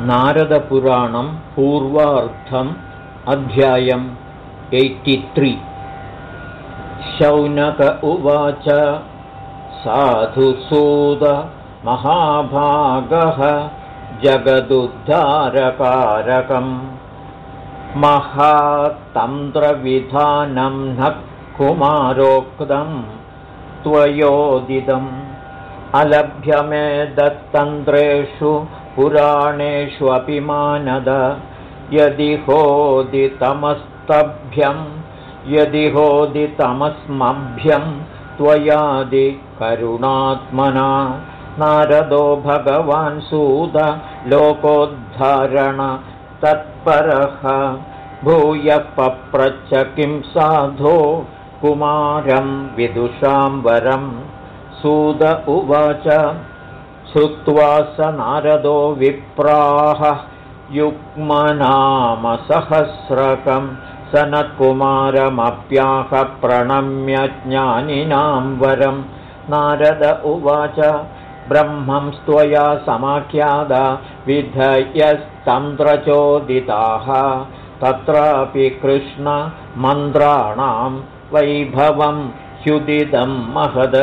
नारदपुराणं पूर्वार्थम् अध्यायम् एय्टित्रि शौनक उवाच साधुसूद महाभागः जगदुद्धारकारकम्। महातन्त्रविधानं न कुमारोक्तं त्वयोदिदम्। अलभ्यमे दत्तन्त्रेषु पुराणेषु अपि मानद यदि होदितमस्तभ्यं यदि होदितमस्मभ्यं त्वयादि करुणात्मना। नारदो भगवान् सूद लोकोद्धारण तत्परः। भूयः पप्रच्छ किं साधो कुमारं विदुषां वरम्। सूद उवाच श्रुत्वा स नारदो विप्राह युग्मनामसहस्रकं ज्ञानिनां वरं। नारद उवाच ब्रह्मं स्त्वया समाख्यादा विधयस्तन्त्रचोदिताः। तत्रापि कृष्णमन्त्राणां वैभवं ह्युदिदं महद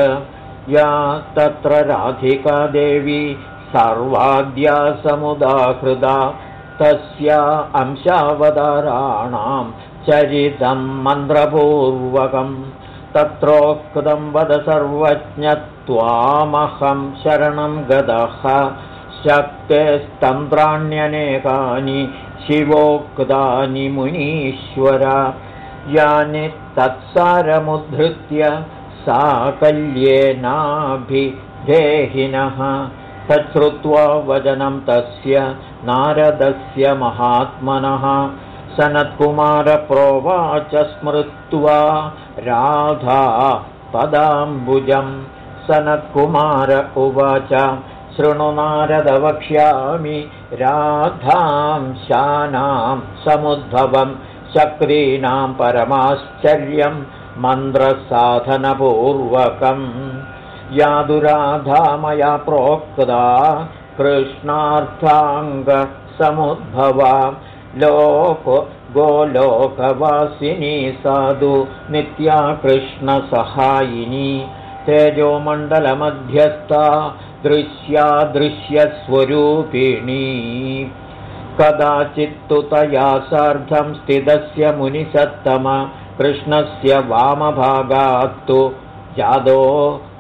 या तत्र राधिकादेवी सर्वाद्या समुदाहृदा तस्या अंशावताराणां चरितं मन्त्रपूर्वकं तत्रोक्तं वद सर्वज्ञत्वामहं शरणं गदः। शक्तेस्तन्त्राण्यनेकानि शिवोक्तानि मुनीश्वर। यानि तत्सारमुद्धृत्य साकल्येनाभिधेहिनः। तच्छ्रुत्वा वचनं तस्य नारदस्य महात्मनः। सनत्कुमारप्रोवाच स्मृत्वा राधा पदाम्बुजं सनत्कुमार उवाच शृणु नारदवक्ष्यामि राधां शानां समुद्भवं। चक्रीणां परमाश्चर्यं मन्त्रसाधनपूर्वकम्। यादुराधा मया प्रोक्ता कृष्णार्थाङ्गसमुद्भवा। लोको गोलोकवासिनी साधु नित्या कृष्णसहायिनी तेजोमण्डलमध्यस्था दृश्या दृश्यस्वरूपिणी कदाचित्तु तया सार्धं स्थितस्य मुनिसत्तम कृष्णस्य वामभागात्तु जादो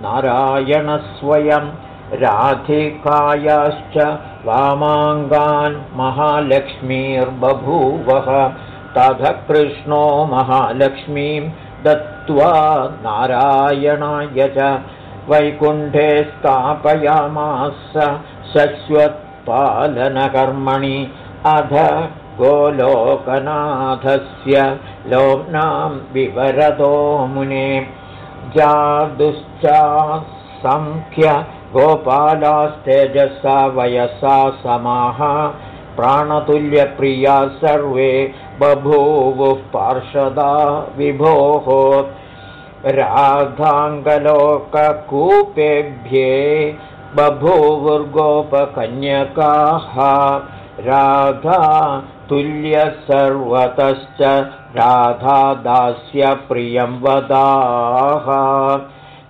नारायणस्वयं राधिकायाश्च वामाङ्गान् महालक्ष्मीर्बभूवः। तथ कृष्णो महालक्ष्मीं दत्त्वा नारायणाय च वैकुण्ठे स्थापयामास शश्वत्पालनकर्मणि अध गोलोकनाथस्य लोम्नां विवरतो मुने। जादुश्चासङ्ख्य गोपालास्तेजसा वयसा समाः प्राणतुल्यप्रिया सर्वे बभूवुः पार्षदा विभोः। राधाङ्गलोककूपेभ्ये बभूवुर्गोपकन्यकाः राधा तुल्यः सर्वतश्च राधादास्य प्रियं वदाः।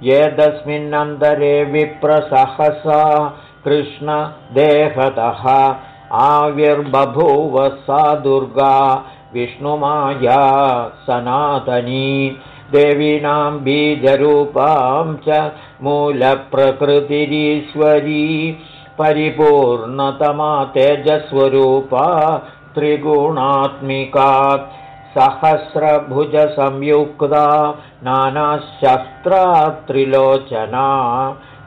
यदस्मिन्नन्तरे विप्रसहसा कृष्णदेहतः आविर्बभूव सा दुर्गा विष्णुमाया सनातनी। देवीनां बीजरूपां च मूलप्रकृतिरीश्वरी परिपूर्णतमा तेजस्वरूपा त्रिगुणात्मिका सहस्रभुजसंयुक्ता नानाशस्त्रा त्रिलोचना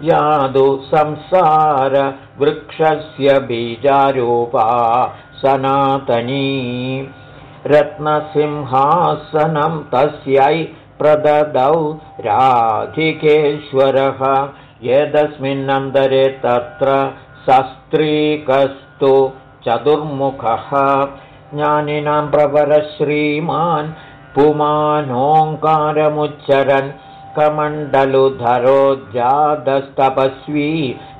यादु संसारवृक्षस्य बीजारूपा सनातनी। रत्नसिंहासनं तस्यै प्रददौ राधिकेश्वरः यदस्मिन्नन्तरे तत्र सस्त्रीकस्तु चतुर्मुखः। ज्ञानिनां प्रवरश्रीमान् पुमानोङ्कारमुच्चरन् कमण्डलुधरो जादस्तपस्वी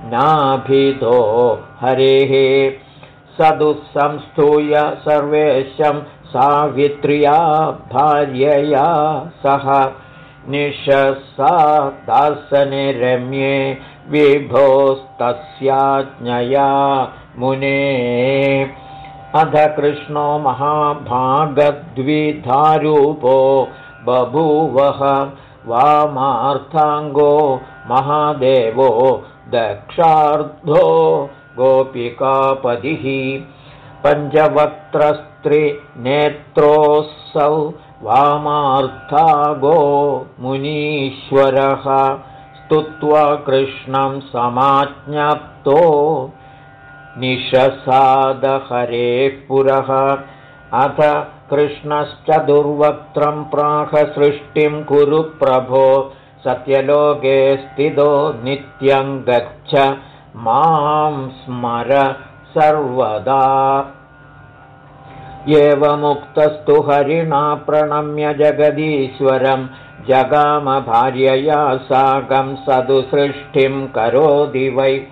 नाभिधो हरेः। सदुःसंस्तूय सर्वेशं सावित्र्या भार्यया सह निशसा दासने रम्ये विभोस्तस्याज्ञया मुने। अध कृष्णो महाभागद्विधारूपो बभूवः वामार्थाङ्गो महादेवो दक्षार्धो गोपिकापदिः पञ्चवक्त्रस्त्रिनेत्रोऽसौ वामार्थागो मुनीश्वरः स्तुत्वा कृष्णं समाज्ञप्तो निशसादहरेः पुरः। अथ कृष्णश्च दुर्वक्त्रं प्राहसृष्टिं कुरु प्रभो सत्यलोके स्थितो नित्यं गच्छ मां स्मर सर्वदा एवमुक्तस्तु हरिणा प्रणम्य जगदीश्वरं जगामभार्यया साकं सदुसृष्टिं करोति वै।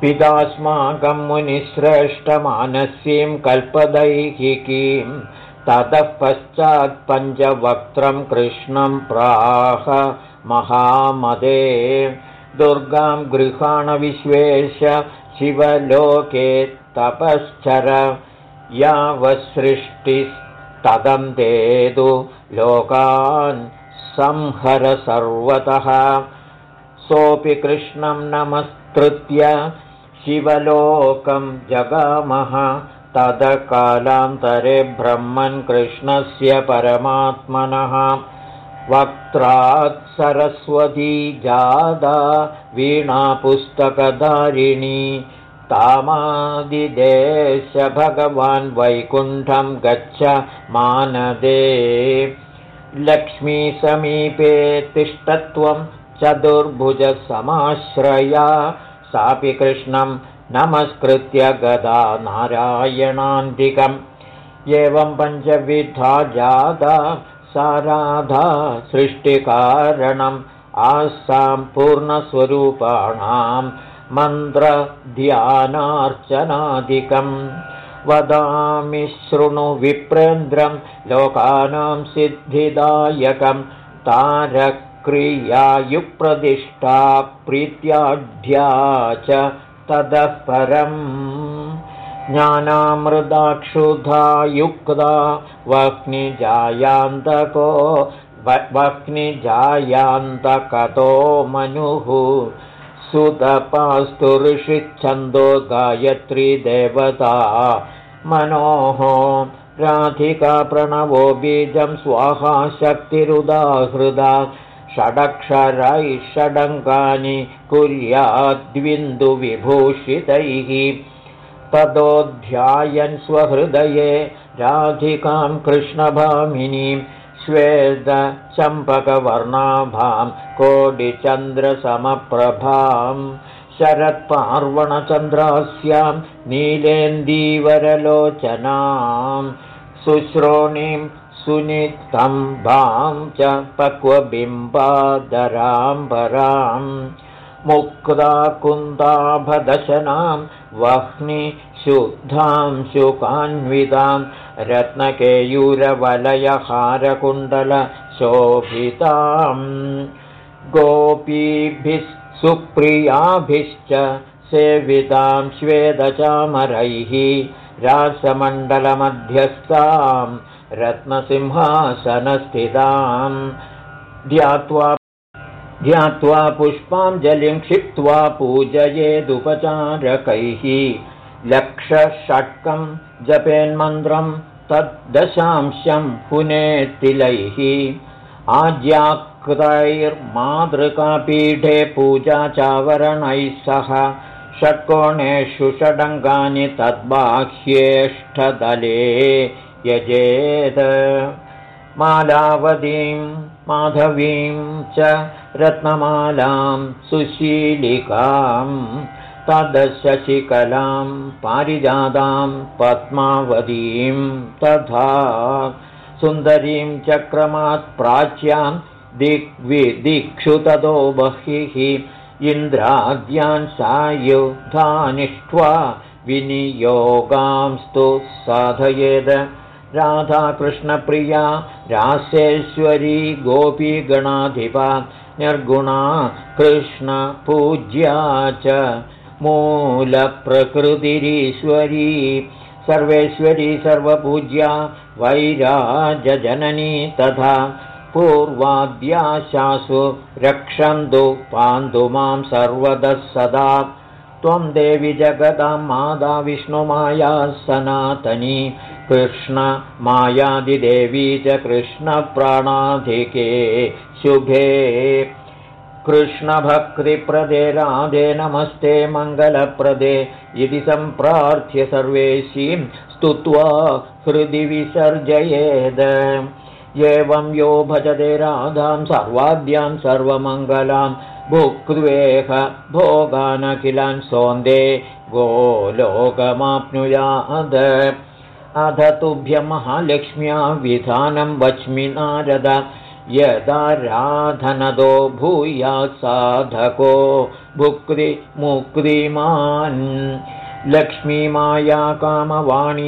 पितास्माकं मुनिश्रेष्ठमानस्यं कल्पदैहिकीं ततः पश्चात् पञ्चवक्त्रं कृष्णं प्राह महामदे। दुर्गां गृहाणविश्वेश शिवलोके तपश्चर यावसृष्टिस्तदन्तेदु लोकान् संहर सर्वतः। सोऽपि कृष्णं नमस्कृत्य शिवलोकं जगामः। तदकालान्तरे ब्रह्मन् कृष्णस्य परमात्मनः। वक्त्रात् सरस्वती जादा वीणापुस्तकधारिणी तामादिदेश भगवान् वैकुण्ठं गच्छ मानदे। लक्ष्मीसमीपे तिष्ठत्वं चतुर्भुजसमाश्रया। सापि कृष्णं नमस्कृत्य गदा नारायणान्तिकम् एवं पञ्चविधा जादा साराधा सृष्टिकारणम्। आसां पूर्णस्वरूपाणां मन्त्रध्यानार्चनादिकम्। वदामि शृणु विप्रेन्द्रं लोकानां सिद्धिदायकं तारक्रियायुप्रदिष्टा प्रीत्याढ्या च ततः परम् ज्ञानामृदाक्षुधा युक्ता वह्निजायान्तको वह्निजायान्तकतो मनुः सुतपास्तु ऋषिच्छन्दो गायत्री देवता। मनोः राधिका प्रणवो बीजं स्वाहा शक्तिरुदाहृदा। षडक्षरैः षडङ्गानि कुर्याद्विन्दुविभूषितैः ततोऽध्यायन् स्वहृदये राधिकां कृष्णभामिनीं श्वेतचम्पकवर्णाभां कोटिचन्द्रसमप्रभां शरत्पार्वणचन्द्रास्यां नीलेन्दीवरलोचनां सुश्रोणीं सुनितम्बां च पक्वबिम्बादराम्बराम् मुक्ताकुन्दाभदशनां वह्नि शुद्धां शुकान्वितां रत्नकेयूरवलयहारकुण्डलशोभिताम्। गोपीभिः सुप्रियाभिश्च सेवितां श्वेदचामरैः रासमण्डलमध्यस्थां रत्नसिंहासनस्थितां ध्यात्वा ध्यात्वा पुष्पाञ्जलिं क्षिप्त्वा पूजयेदुपचारकैः लक्षषट्कं जपेन्मन्त्रं तद्दशांशं पुनेतिलैः आज्याकृतैर्मातृकापीठे पूजाचावरणैः सह षट्कोणेषु षडङ्गानि तद्बाह्येष्ठदले यजेत् मालावतीं माधवीं च रत्नमालां सुशीलिकां तदशशिकलां पारिजातां पद्मावतीं तथा सुन्दरीं चक्रमात् प्राच्यां दिग्विदिक्षु ततो बहिः इन्द्राद्यान् सायुधानिष्ट्वा विनियोगांस्तु साधयेद। राधाकृष्णप्रिया रासेश्वरी गोपीगणाधिपा निर्गुणा कृष्णपूज्या च मूलप्रकृतिरीश्वरी सर्वेश्वरी सर्वपूज्या वैराजजननी तथा पूर्वाद्याशासु रक्षन्तु पान्तु मां सर्वदः सदा। त्वं देवि जगदां मादा विष्णुमाया सनातनी कृष्णमायादिदेवी च कृष्णप्राणाधिके। शुभे कृष्णभक्तिप्रदे राधे नमस्ते मङ्गलप्रदे इति सम्प्रार्थ्य सर्वेशीं स्तुत्वा हृदि विसर्जयेद। एवं यो भजते राधां सर्वाद्यां सर्वमङ्गलां भुक्त्वेह भोगानखिलान् सोन्दे गोलोकमाप्नुयाद। अध तुभ्यमहालक्ष्म्या विधानं वच्मि नारद यदा राधनदो भूयात् साधको भुक्तिमुक्तिमान्।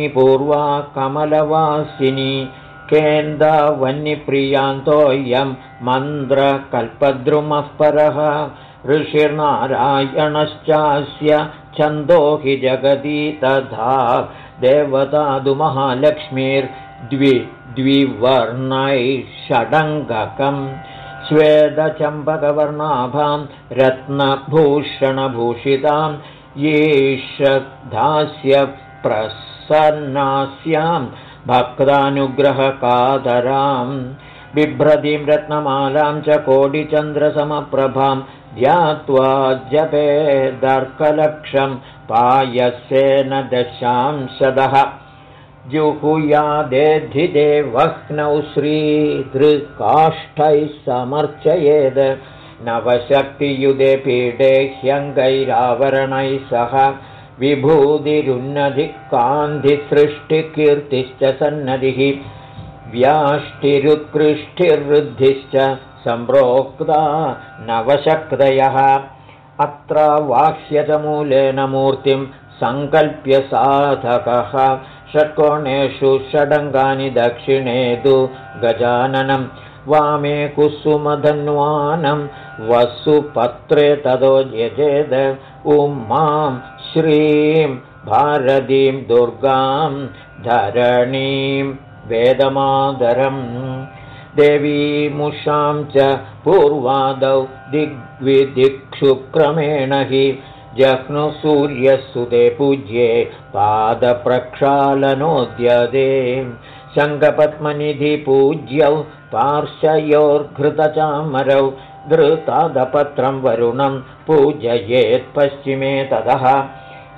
पूर्वा कमलवासिनी केन्दावन्निप्रियान्तोऽयं मन्द्रकल्पद्रुमः परः। ऋषिर्नारायणश्चास्य छन्दो हि जगति तथा देवतादुमहालक्ष्मीर्द्वि द्विवर्णैः षडङ्गकम् स्वेदचम्पकवर्णाभां रत्नभूषणभूषितां येषधास्य प्रसन्नास्यां भक्तानुग्रहकादरां बिभ्रतीं रत्नमालां च कोटिचन्द्रसमप्रभां ध्यात्वा जपेदर्कलक्षं पायस्येन दशांशदः जुहुयादेधिदे वह्नौ श्रीधृकाष्ठैः समर्चयेद् नवशक्तियुधे पीडे ह्यङ्गैरावरणैः सह विभूतिरुन्नधिकान्धिसृष्टिकीर्तिश्च सन्नधिः व्याष्टिरुत्कृष्टिर्वृद्धिश्च सम्प्रोक्ता नवशक्तयः। अत्र वाह्यतमूलेन मूर्तिं सङ्कल्प्य साधकः षट्कोणेषु षडङ्गानि दक्षिणे तु गजाननं वामे कुसुमधन्वानं वसुपत्रे ततो यजेद। उमां श्रीं भारतीं दुर्गां धरणीं वेदमादरम् देवीमुषां च पूर्वादौ दिग्विदिक्षु क्रमेण हि जह्नुसूर्यसुते पूज्ये पादप्रक्षालनोद्यते। शङ्खपद्मनिधिपूज्यौ पार्श्वयोर्घृतचामरौ धृतादपत्रं वरुणं पूजयेत्पश्चिमे ततः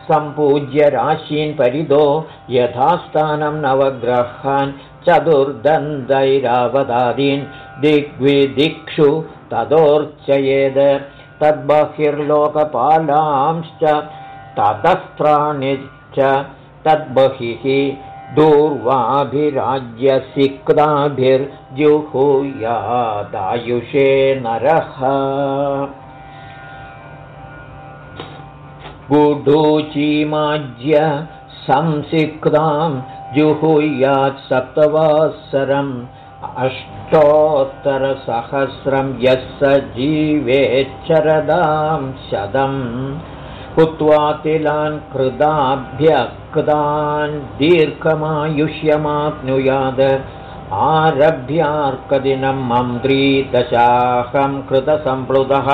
सम्पूज्य राशीन् परिदो यथास्थानं नवग्रहान् चतुर्दन्तैरावतादीन् दिग्विदिक्षु तदोर्चयेद तद्बहिर्लोकपालांश्च ततस्त्राणि च तद्बहिः दूर्वाभिराज्यसिक्ताभिर्जुहुयादायुषे नरः। गुडूचीमाज्य संसिक्तां जुहुयात् सप्तवासरम् अष्टोत्तरसहस्रं यः स जीवेच्छरदां शतम् हुत्वा तिलान् कृदाभ्यक्तान् दीर्घमायुष्यमाप्नुयाद आरभ्यार्कदिनं मन्त्री दशाहं कृतसम्प्लुतः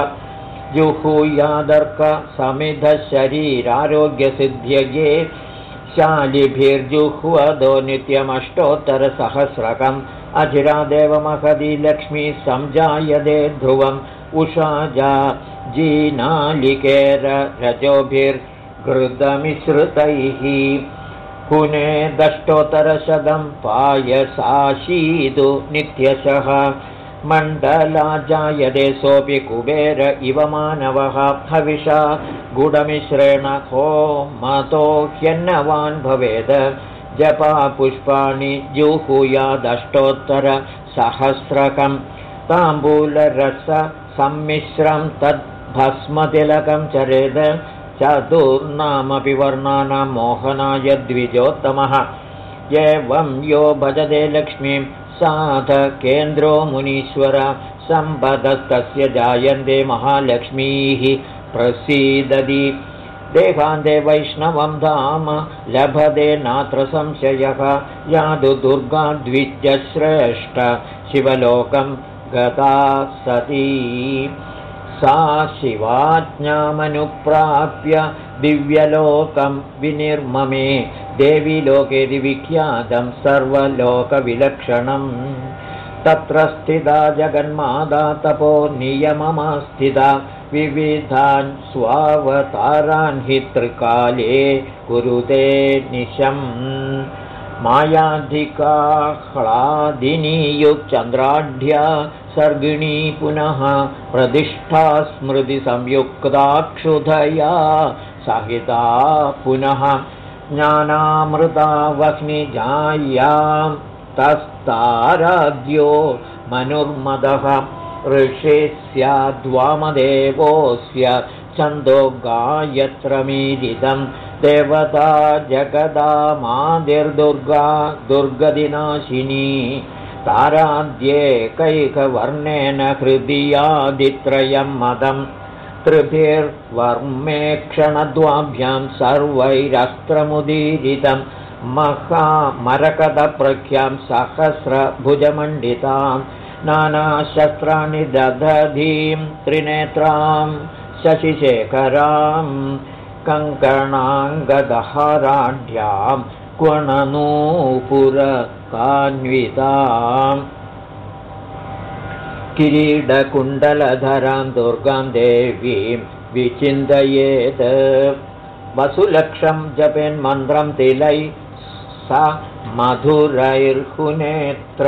जुहूयादर्कसमिधशरीरारोग्यसिद्ध्यये शालिभिर्जुह्वदो नित्यमष्टोत्तरसहस्रकम् अजिरादेव महदी लक्ष्मी सञ्जायदे ध्रुवम् उषाजा जीनालिकेररजोभिर्घृतमिश्रुतैः पुने दष्टोत्तरशतं पायसाशीतु नित्यशः। मण्डलाजायदे सोऽपि कुबेर इव मानवः। हविषा गुडमिश्रेण हो मतो ह्यन्नवान् भवेद जपा पुष्पाणि जुहूयादष्टोत्तरसहस्रकं ताम्बूलरससम्मिश्रं तद्भस्मतिलकं चरेद चतुर्नामपि वर्णानां मोहनाय द्विजोत्तमः। एवं यो भजते लक्ष्मीं साध केन्द्रो मुनीश्वर सम्पदस्तस्य जायन्ते महालक्ष्मीः प्रसीदति देहान्ते वैष्णवं धाम लभते नात्र संशयः। यादु दुर्गाद्विजश्रेष्ठ शिवलोकं गता सती। सा शिवाज्ञामनुप्राप्य दिव्यलोकं विनिर्ममे। देवीलोके विख्यातं सर्वलोकविलक्षणम्। तत्र स्थिता जगन्मादा तपो नियममास्थिता विविधान् स्वावतारान् हि त्रिकाले कुरुते निशम्। मायाधिकाह्लादिनीयुक्चन्द्राढ्या सर्गिणी पुनः प्रतिष्ठा स्मृतिसंयुक्ताक्षुधया सहिता पुनः ज्ञानामृता वह्निजायां तस्ताराद्यो मनुर्मदः ऋषि स्याद्वामदेवोऽस्य छन्दो गायत्रमीदिदम् देवता जगदा मादिर्दुर्गा दुर्गदिनाशिनी ताराद्येकैकवर्णेन हृदियादित्रयं मदम् त्रिभिर्वर्मेक्षणद्वाभ्यां सर्वैरस्त्रमुदीरितं महामरकदप्रख्यां सहस्रभुजमण्डितां नानाशस्त्राणि दधीं त्रिनेत्रां शशिशेखराम् कङ्कणाङ्गदहराढ्यां क्वणनूपुरकान्विताम्। किरीडकुण्डलधरां दुर्गां देवीं विचिन्तयेत्। वसुलक्षं जपेन्मन्त्रं तिलै स मधुरैर्हुनेत्र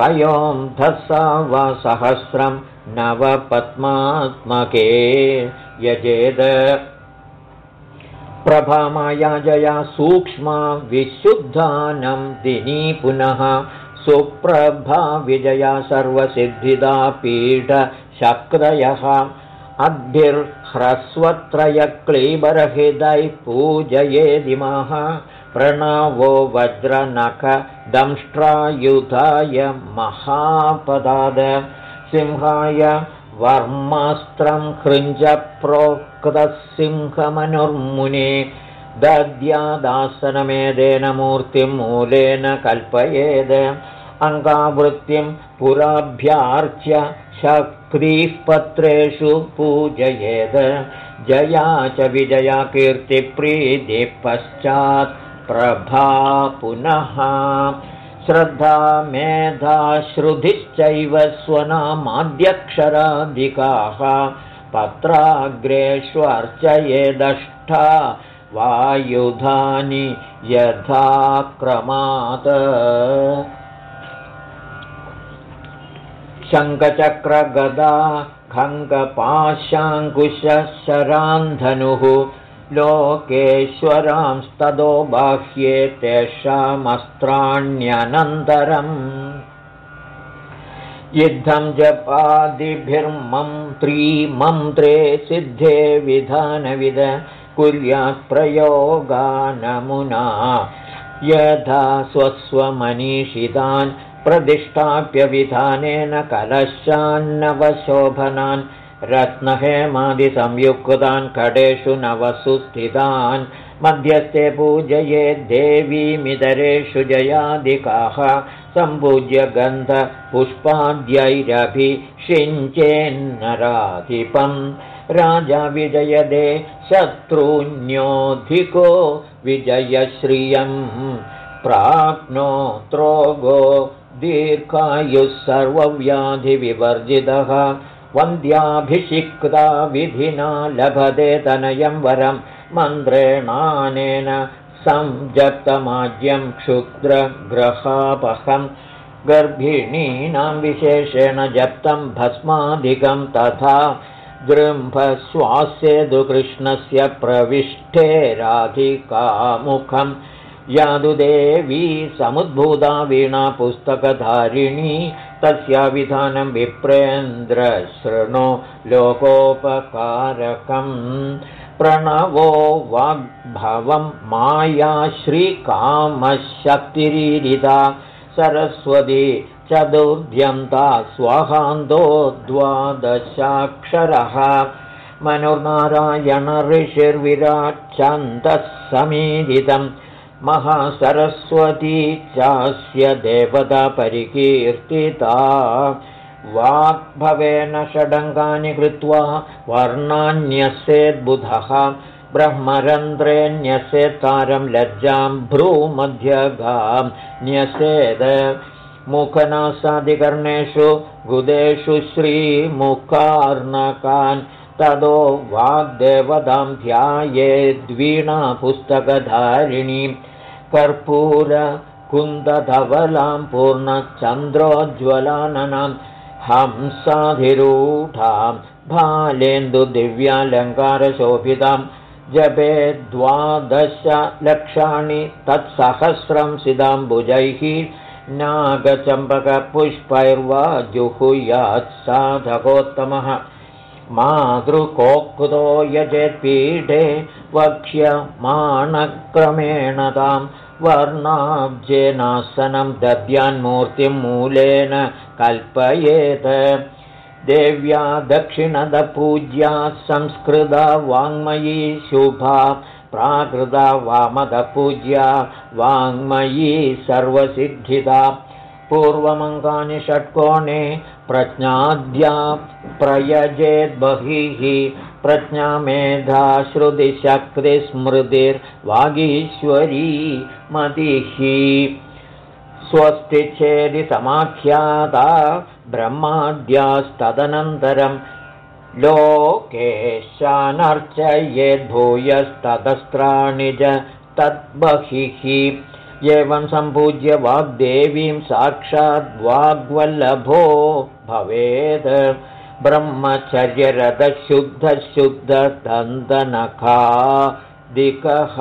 पयों धसा वा सहस्रं नवपद्मात्मके यजेद। प्रभामायाजया सूक्ष्मा विशुद्धानं दिनी पुनः सुप्रभा विजया सर्वसिद्धिदा पीठशक्रयः। अद्भिर्ह्रस्वत्रयक्लीबरहृदैः पूजयेदिमः प्रणवो वज्रनखदंष्ट्रायुधाय महापदाद। सिंहाय वर्मास्त्रं हृञ्जप्रोक्तसिंहमनुर्मुने दद्यादासनमेदेन मूर्तिं मूलेन कल्पयेद्। अङ्गावृत्तिं पुराभ्यार्च्य शक्तिः पत्रेषु पूजयेद्। जया च विजया कीर्तिप्रीतिः पश्चात् प्रभा पुनः। श्रद्धा मेधा श्रुतिश्चैव स्वनामाद्यक्षराधिकाः पत्राग्रेष्वर्चयेदष्टा वायुधानि यथा क्रमात्। शङ्खचक्रगदा खङ्गपाशाङ्कुशरान्धनुः लोकेश्वरांस्तदो बाह्ये तेषामस्त्राण्यनन्तरम्। युद्धं जपादिभिर्मन्त्री मन्त्रे सिद्धे विधानविद कुर्यात्प्रयोगानमुना। यथा स्वस्वमनीषितान् प्रतिष्ठाप्य विधानेन कलशान्नवशोभनान् रत्नहेमादिसंयुक्तान् कडेषु नवसु स्थितान् मध्यस्थे पूजये देवीमितरेषु जयादिकाः सम्पूज्य गन्धपुष्पाद्यैरभिषिञ्चेन्नराधिपम्। राजा विजयदे शत्रून्योऽधिको विजयश्रियम्। प्राप्नोत्रोगो दीर्घायुः सर्वव्याधिविवर्जितः वन्द्याभिषिक्ता विधिना लभते तनयं वरं मन्त्रेणानेन संजप्तमाज्यं क्षुद्रग्रहापहं गर्भिणीनां विशेषेण जप्तं भस्माधिकं तथा जृम्भश्वास्येदुकृष्णस्य प्रविष्टे राधिकामुखम् यादुदेवी समुद्भूता वीणा पुस्तकधारिणी तस्या विधानं विप्रेन्द्र शृणो लोकोपकारकम् प्रणवो वाग्भवं माया श्रीकामशक्तिरीरिता सरस्वती चतुर्ध्यन्ता स्वहान्तो द्वादशाक्षरः मनुर्नारायण ऋषिर्विराच्छन्दः समीरितं महासरस्वती चास्य देवता परिकीर्तिता वाग्भवेन षडङ्गानि कृत्वा वर्णान्यस्येद्बुधः ब्रह्मरन्ध्रे न्यसेत्तारं लज्जां भ्रूमध्यगां न्यसेद। मुखनासादिकर्णेषु गुदेषु श्रीमुखार्णकान् तदो वाग्देवतां ध्यायेद्वीणापुस्तकधारिणीं कर्पूरकुन्दधवलां पूर्णचन्द्रोज्ज्वलाननां हंसाधिरूढां भालेन्दुदिव्यालङ्कारशोभितां जपे द्वादशलक्षाणि तत्सहस्रं सिदाम्बुजैः नागचम्पकपुष्पैर्वा जुहुयात् साधकोत्तमः मातृकोक्तो यजेत्पीठे वक्ष्यमाणक्रमेण तां वर्णाब्जेनासनं दद्यान्मूर्तिं मूलेन कल्पयेत्। देव्या दक्षिणदपूज्या संस्कृता वाङ्मयी शुभा प्राकृता वामदपूज्या वाङ्मयी सर्वसिद्धिता पूर्वमङ्गानि षट्कोणे प्रज्ञाद्या प्रयजेद्बहिः प्रज्ञामेधा श्रुतिशक्तिस्मृतिर्वागीश्वरी मतिः स्वस्ति चेदि समाख्याता ब्रह्माद्यास्तदनन्तरं लोकेशानर्चयेद्भूयस्ततस्त्राणि च तद्बहिः एवं सम्पूज्य वाग्देवीं साक्षाद्वाग्वल्लभो भवेत् ब्रह्मचर्यरथशुद्धशुद्धदन्तनखादिकः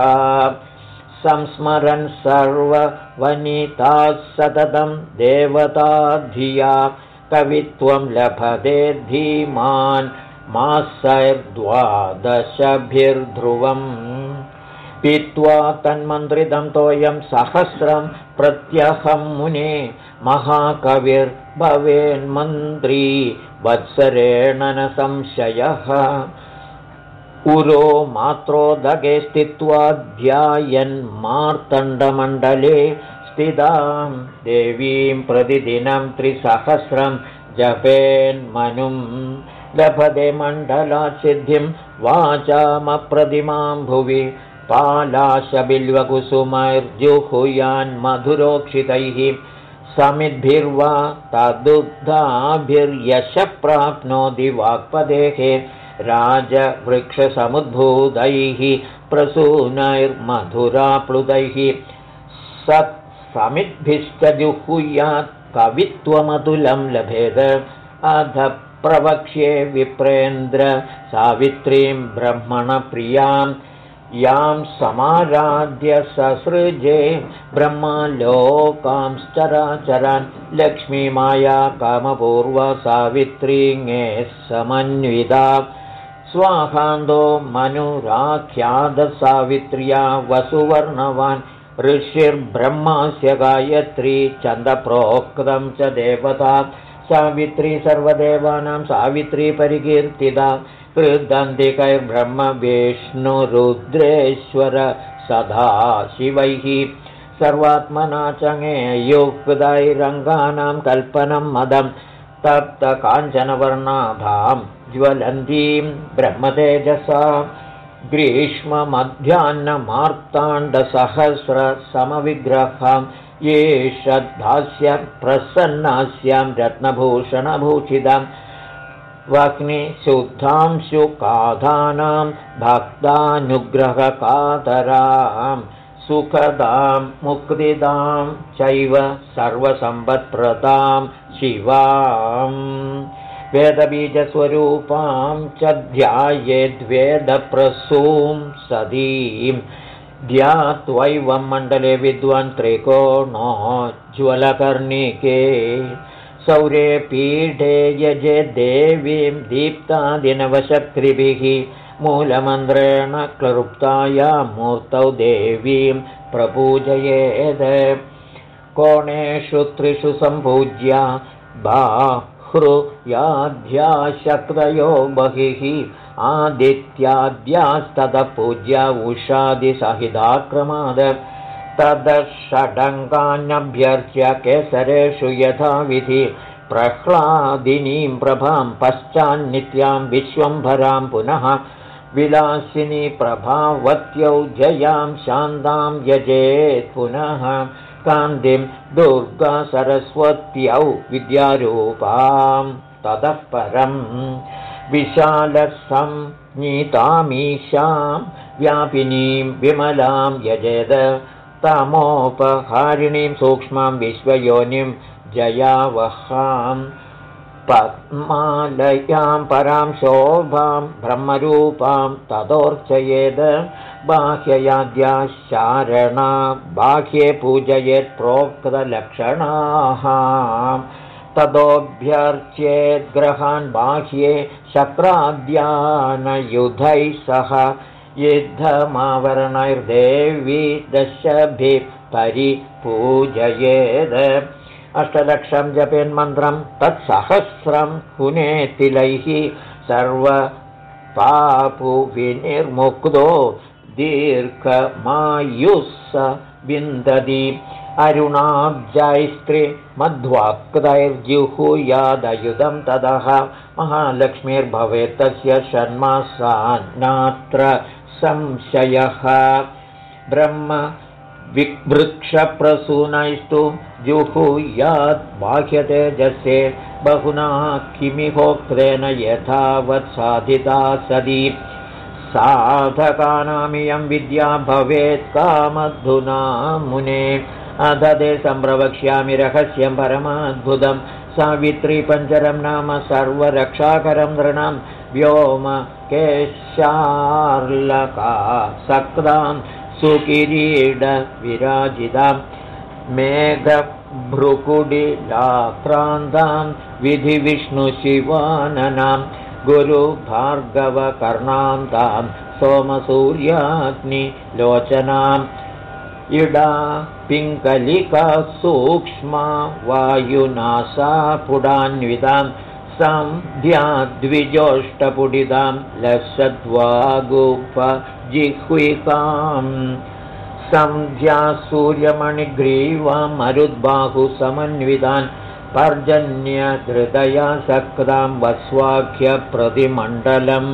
संस्मरन् सर्ववनिताः सततं देवताधिया। कवित्वं लभते धीमान् मासैर्द्वादशभिर्ध्रुवम् पीत्वा तन्मन्त्रितं तोयं सहस्रं प्रत्यहं मुने। महाकविर्भवेन्मन्त्री वत्सरेण न संशयः। उरो मात्रोदके स्थित्वा ध्यायन्मार्तण्डमण्डले स्थितां। देवीं प्रतिदिनं त्रिसहस्रं जपेन्मनुं। लभते मण्डलासिद्धिं वाचामप्रतिमां भुवि पालाशबिल्वकुसुमैर्जुहुयान्मधुरोक्षितैः समिद्भिर्वा तदुग्धाभिर्यश वाक्पदेः राजवृक्षसमुद्भूतैः प्रसूनैर्मधुराप्लुतैः समिद्भिश्च जुहुयात् कवित्वमतुलं लभेद। अध प्रवक्ष्ये विप्रेन्द्र सावित्रीं ब्रह्मणप्रियाम् यां समाराध्य ससृजे ब्रह्मलोकांश्चराचरान् लक्ष्मीमाया कामपूर्वसावित्रीङे समन्विता। स्वाहान्दो मनुराख्यातसावित्र्या वसुवर्णवान् ऋषिर्ब्रह्मास्य गायत्री चन्दप्रोक्तं च देवता। सावित्री सर्वदेवानां सावित्री परिकीर्तिता कृदन्तिकैर्ब्रह्मविष्णुरुद्रेश्वर सदा शिवैः। सर्वात्मना चङेयुक्तैरङ्गानां कल्पनं मदं तप्तकाञ्चनवर्णाभां ज्वलन्तीं ब्रह्मतेजसा। ग्रीष्ममध्याह्नमार्ताण्डसहस्रसमविग्रहां येष दास्य प्रसन्नास्यां रत्नभूषणभूषिताम् वह्निशुद्धांशुकाधानां भक्तानुग्रहकातरां सुखदां मुक्तिदां चैव सर्वसम्पत्प्रदां शिवाम्। वेदबीजस्वरूपां च ध्यायेद्वेदप्रसूं सदीं। ध्यात्वैवं मण्डले विद्वान् त्रिकोणोज्ज्वलकर्णिके सौरे पीठे यजे देवीं दीप्तादिनवशक्तिभिः मूलमन्त्रेण क्लृप्ताया मूर्तौ देवीं प्रपूजयेत्। कोणेषु त्रिषु सम्पूज्या बाहृयाध्याशक्तयो बहिः आदित्याद्यास्ततपूज्या उषादिसहिताक्रमाद तदषडङ्गान्यभ्यर्च्य केसरेषु यथाविधि प्रह्लादिनीं प्रभां पश्चान्नित्यां विश्वम्भरां पुनः विलासिनी प्रभावत्यौ जयां शान्तां यजेत् पुनः कान्तिं दुर्गासरस्वत्यौ विद्यारूपां ततः परम् विशालसंनीतामीशां व्यापिनीं विमलां यजेद तमोपहारिणीं सूक्ष्मां विश्वयोनिं जयावहां पद्मालयां परां शोभां ब्रह्मरूपां ततोर्चयेद् बाह्ययाद्याशारणा बाह्ये पूजयेत् प्रोक्तलक्षणाः ततोऽभ्यर्च्येद्ग्रहान् बाह्ये शक्राद्यानयुधैः सह युद्धमावरणैर्देवी दशभिः परिपूजयेद्। अष्टलक्षं जपेन्मन्त्रं तत्सहस्रं हुनेतिलैः सर्वपापुविनिर्मुक्तो दीर्घमायुः स विन्दति अरुणाब्जैस्त्रिमध्वाक्तैर्जुहुयादयुधं ततः महालक्ष्मीर्भवेत् तस्य षण्मासान्नात्र संशयः। ब्रह्म विवृक्षप्रसूनैस्तु जुहुयात् बाह्यतेजसे बहुना किमिहोक्तेन यथावत् साधिता सदी। साधकानामियं विद्या भवेत् कामधुना मुने। अध ते सम्प्रवक्ष्यामि रहस्यं परमाद्भुतं। सावित्रीपञ्चरं नाम सर्वरक्षाकरं नृणां व्योम केशार्लका सक्तां सुकिरीडविराजितां मेघभ्रुकुडिलाक्रान्तां विधिविष्णुशिवाननां गुरुभार्गवकर्णां तां सोमसूर्याग्निलोचनाम् इडा पिङ्गलिका सूक्ष्मा वायुनासा पुडान्वितां सन्ध्याद्विजोष्टपुडितां लसद्वागुपजिह्विकाम् सन्ध्या सूर्यमणिग्रीवां मरुद्बाहुसमन्वितान् पर्जन्यहृदया सक्तां वस्वाख्यप्रतिमण्डलम्।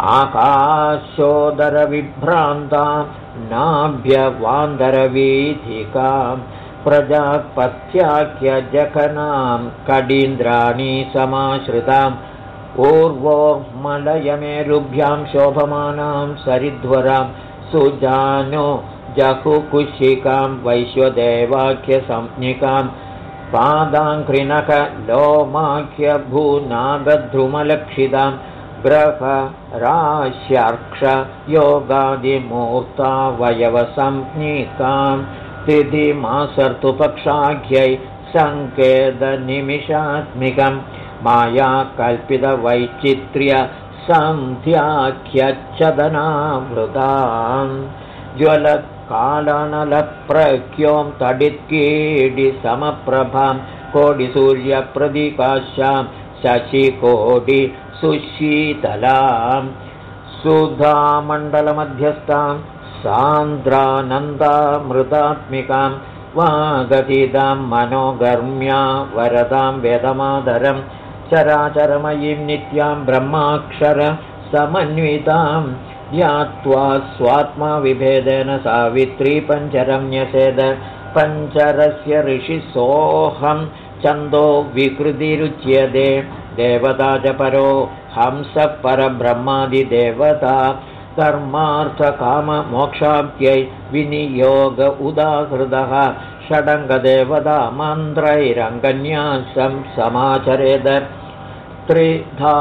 आकाशोदरविभ्रान्तां नाभ्यवान्दरवीथिकां प्रजापत्याख्यजघनां कडीन्द्राणि समाश्रिताम् ऊर्वोर्मलयमेरुभ्यां शोभमानां सरिध्वरां सुजानो जहुकुशिकां वैश्वदेवाख्यसंज्ञिकां पादाङ्घ्रिनखलोमाख्यभूनागध्रुमलक्षितां ग्रहराश्यर्क्षयोगादिमूर्तावयवसंज्ञिकां तिथिमासर्तुपक्षाख्यै सङ्केतनिमिषात्मिकं मायाकल्पितवैचित्र्य सन्ध्याख्यच्छदनावृतां ज्वलत्कालनलप्रख्यों तडित्कीडिसमप्रभां कोडिसूर्यप्रदिकाशां शशिकोटिसुशीतलां सुधामण्डलमध्यस्थां सान्द्रानन्दामृतात्मिकां वागतिदां मनोगर्म्या वरदां वेदमादरं चराचरमयीं नित्यां ब्रह्माक्षरसमन्वितां यात्वा स्वात्मा विभेदेन सावित्री पञ्चरं न्यसेद पञ्चरस्य ऋषिसोऽहं छन्दो विकृतिरुच्यते देवता च परो हंसः परब्रह्मादिदेवता कर्मार्थकाममोक्षाब्द्यै विनियोग उदाहृदः षडङ्गदेवता मन्त्रैरङ्गन्यासं समाचरेद। त्रिधा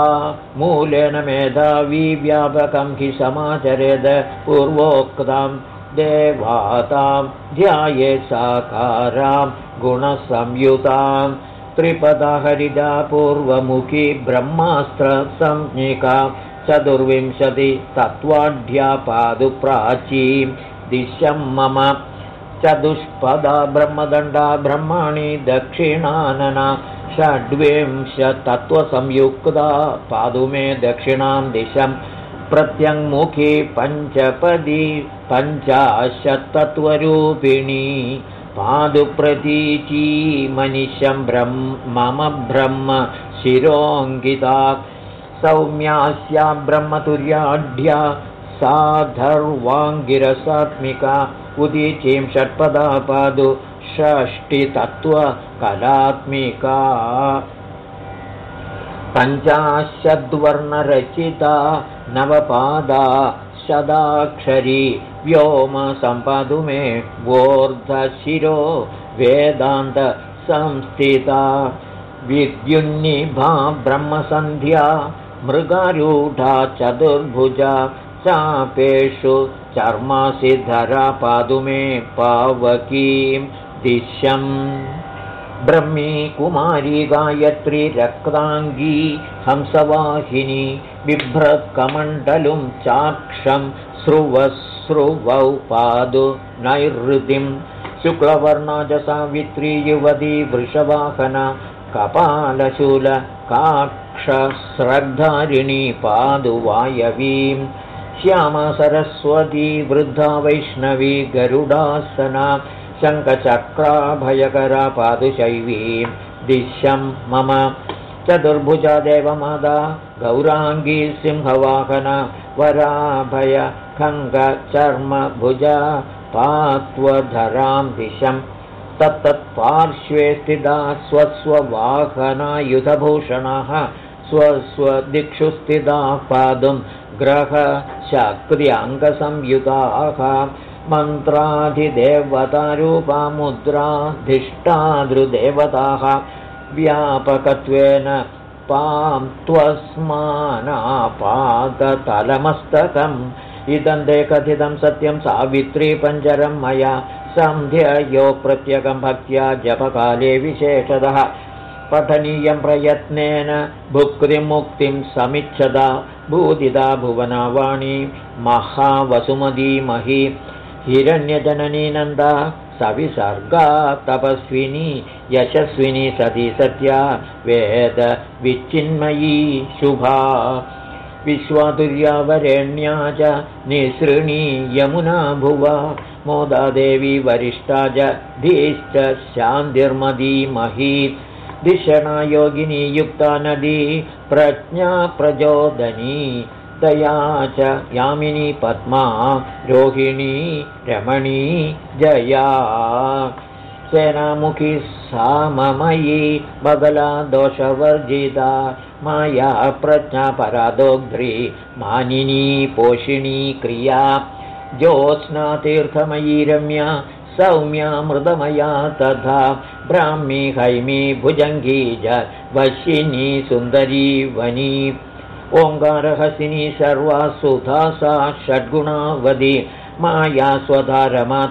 मूलेन मेधावी व्यापकं हि समाचरेद। पूर्वोक्तां देवातां ध्याये साकारां गुणसंयुतां। त्रिपदहरिदा पूर्वमुखी ब्रह्मास्त्रसंज्ञिका चतुर्विंशति तत्त्वाढ्या पादुप्राचीं दिशं मम चतुष्पदा ब्रह्मदण्डा ब्रह्माणि दक्षिणानना षड्विंशतत्त्वसंयुक्ता पादु मे दक्षिणां दिशं प्रत्यङ्मुखी पञ्चपदी पञ्चाशत्तत्त्वरूपिणी पादुप्रतीची मनिशं ब्रह्म मम ब्रह्म शिरोऽङ्गिता सौम्यास्या ब्रह्मतुर्याढ्या साधर्वाङ्गिरसात्मिका उदीचीं षट्पदा पादु षष्टितत्त्वकलात्मिका। पञ्चाशद्वर्णरचिता नवपादा शदाक्षरी व्योमसम्पादु मे वोर्धशिरो वेदान्तसंस्थिता विद्युन्निभा ब्रह्मसन्ध्या मृगारूढा चतुर्भुजा चापेषु चर्मासिधरा पादु मे पावकीं दिशम् ब्रह्मी कुमारी गायत्री रक्ताङ्गी हंसवाहिनी बिभ्रत्कमण्डलुं चाक्षं स्रुवस्रुवौ पादु नैहृतिं शुक्लवर्णाजसावित्री युवती वृषवाहना कपालशूलकाक्षस्रग्धारिणी पादु वायवीं श्यामसरस्वती वृद्धा वैष्णवी गरुडासना शङ्खचक्राभयकरा पादुशैवीं दिश्यं मम चतुर्भुजा देवमादा गौराङ्गी सिंहवाहन वराभय खङ्गचर्मभुजा पात्वधरां दिशं तत्तत्पार्श्वे स्थिता स्वस्ववाहनायुधभूषणः स्थिताः पादुं ग्रहशक्र्याङ्गसंयुताः मन्त्राधिदेवतारूपामुद्राधिष्ठादृदेवताः व्यापकत्वेन पां त्वस्मानापादतलमस्तकम् इदं ते कथितं सत्यं सावित्रीपञ्जरं मया सन्ध्ययो प्रत्यगं भक्त्या जपकाले विशेषतः पठनीयं प्रयत्नेन भुक्तिमुक्तिं समिच्छदा भूदिदा भुवनावाणी महावसुमदीमही हिरण्यजननी नन्दा सविसर्गा तपस्विनी यशस्विनी सती सत्या वेदविच्चिन्मयी शुभा विश्वातुर्यावरेण्या च निसृणी यमुना भुवा। मोदादेवी वरिष्ठा च धीश्च शान्तिर्मदीमही धिषणा योगिनी युक्ता नदी प्रज्ञा प्रचोदनी। दया च यामिनी पद्मा रोहिणी रमणी जया सेनामुखी साममयी बगला दोषवर्जिता माया प्रज्ञापरादोग्ध्री मानिनी पोषिणी क्रिया। ज्योत्स्नातीर्थमयी रम्या सौम्या मृदमया तथा ब्राह्मी हैमी भुजङ्गी च वशिनी सुन्दरी वनी। ओङ्कारहसिनी सर्वा सुधा सा षड्गुणावधि माया स्वधा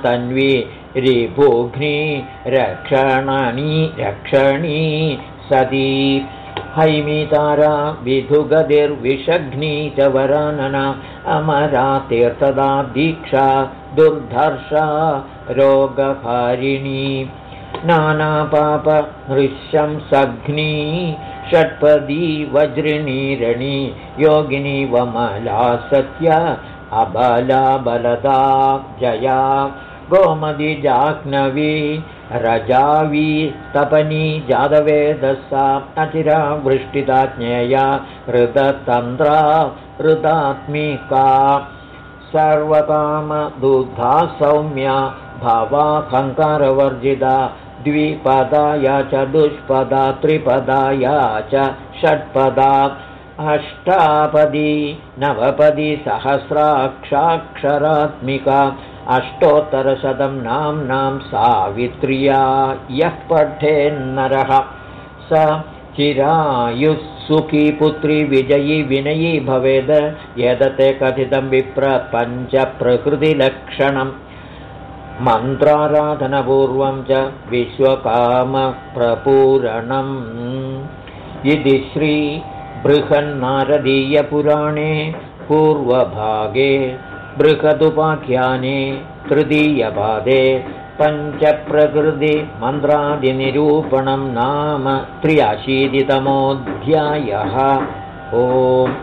तन्वी रिभुघ्नी रक्षणानि रक्षणी सती। हैमितारा विधुगतिर्विषघ्नी च वरानना अमरा तीर्थदा दीक्षा दुर्धर्षा रोगहारिणी। नानापापहृष्यं सघ्नी षट्पदी वज्रिणी योगिनी वमला सत्या अबला बलदा जया गोमदी जाह्नवी रजावी तपनी जादवेदसा अचिरा वृष्टिता ज्ञेया हृदतन्त्रा हृदात्मिका सर्वकामदुग्धा सौम्या भावाहङ्कारवर्जिता द्विपदाया च दुष्पदा त्रिपदाया च षट्पदा अष्टापदी नवपदी सहस्राक्षाक्षरात्मिका अष्टोत्तरशतं नाम्नां सावित्र्या यः पठेन्नरः। स चिरायुः सुखी पुत्री विजयी विनयी भवेद यदते कथितं विप्रपञ्चप्रकृतिलक्षणम्। मन्त्राराधनपूर्वं च विश्वकामप्रपूरणम्। इति श्री बृहन्नारदीयपुराणे पूर्वभागे बृहदुपाख्याने तृतीयपादे पञ्चप्रकृतिमन्त्रादिनिरूपणं नाम त्र्याशीतितमोऽध्यायः। ओम्